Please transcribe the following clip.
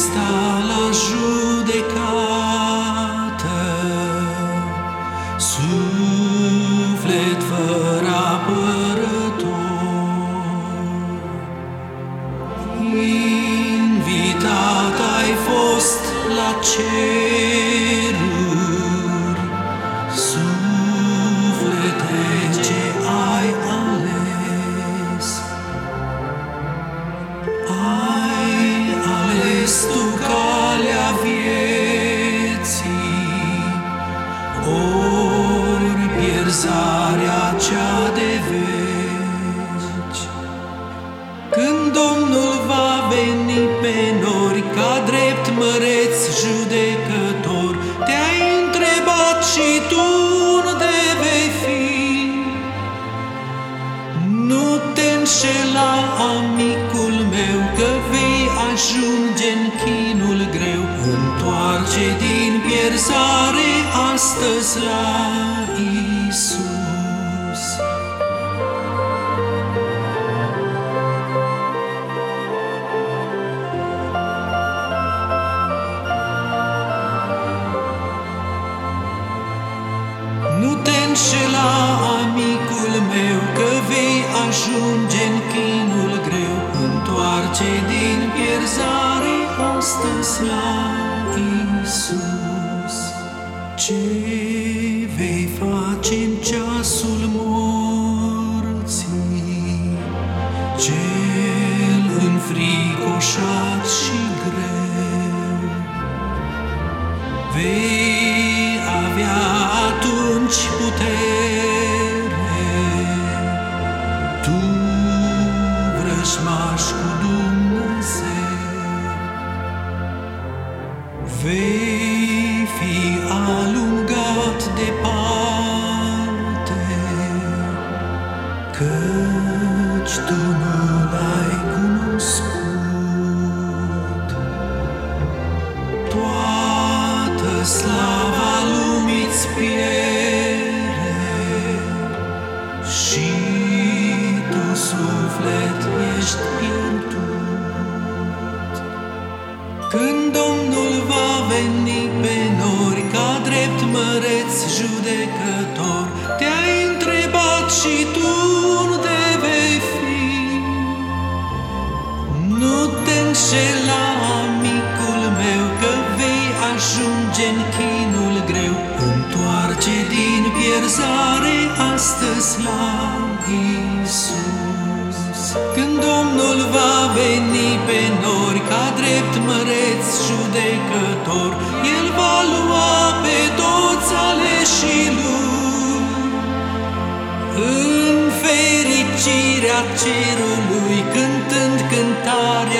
sta la judecată, suflet fără apărător. Invitat ai fost la ceruri, astăzi la Isus. Nu te înșela, amicul meu, că vei ajunge în chinul greu. Întoarce din pierzare astăzi la Isus. Ce vei face în ceasul morții? Cel înfricoșat și greu. Vei avea atunci putere, tu vrăjmaș suflet, ești pierdut. Când Domnul va veni pe nori ca drept măreț judecător, te-ai întrebat și tu unde vei fi. Nu te înșela, amicul meu, că vei ajunge în chinul greu. Întoarce din pierzare astăzi la Isus. Când Domnul va veni pe nori ca drept măreț judecător, El va lua pe toți aleșii Lui. În fericirea cerului, cântând cântarea mea,